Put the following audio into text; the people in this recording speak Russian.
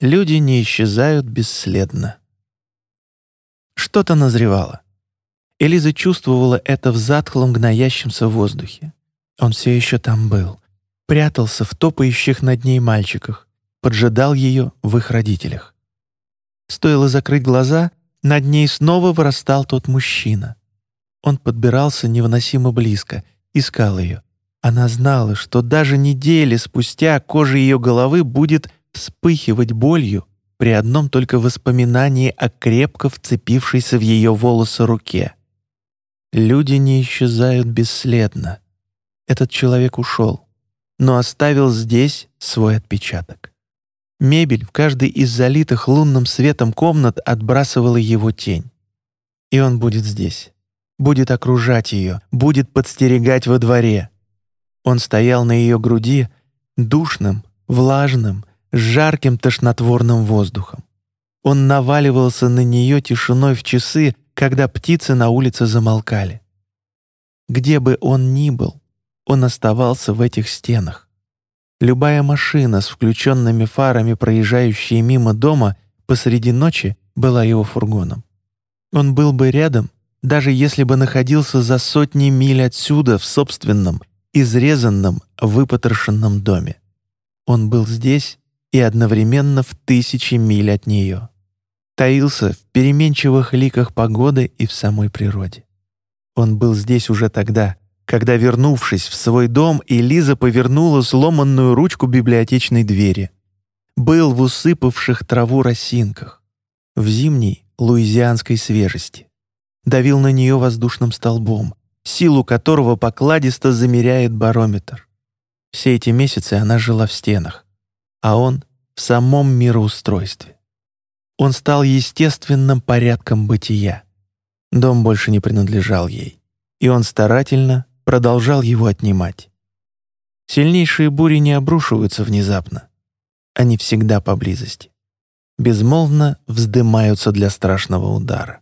Люди не исчезают бесследно. Что-то назревало. Элиза чувствовала это в затхлом гноящемся воздухе. Он все еще там был. Прятался в топающих над ней мальчиках, поджидал ее в их родителях. Стоило закрыть глаза, над ней снова вырастал тот мужчина. Он подбирался невыносимо близко, искал ее. Она знала, что даже недели спустя кожа ее головы будет вспыхивать болью при одном только воспоминании о крепко вцепившейся в ее волосы руке. Люди не исчезают бесследно. Этот человек ушел, но оставил здесь свой отпечаток. Мебель в каждой из залитых лунным светом комнат отбрасывала его тень. И он будет здесь, будет окружать ее, будет подстерегать во дворе. Он стоял на ее груди, душным, влажным, с жарким тошнотворным воздухом. Он наваливался на нее тишиной в часы, когда птицы на улице замолкали. Где бы он ни был, он оставался в этих стенах. Любая машина с включенными фарами, проезжающая мимо дома посреди ночи, была его фургоном. Он был бы рядом, даже если бы находился за сотни миль отсюда в собственном, изрезанном, выпотрошенном доме. Он был здесь и одновременно в тысячи миль от нее. Таился в переменчивых ликах погоды и в самой природе. Он был здесь уже тогда, когда, вернувшись в свой дом, Элиза повернула сломанную ручку библиотечной двери. Был в усыпавших траву росинках, в зимней луизианской свежести. Давил на нее воздушным столбом, силу которого покладисто замеряет барометр. Все эти месяцы она жила в стенах, а он в самом мироустройстве. Он стал естественным порядком бытия. Дом больше не принадлежал ей, и он старательно продолжал его отнимать. Сильнейшие бури не обрушиваются внезапно. Они всегда поблизости. Безмолвно вздымаются для страшного удара.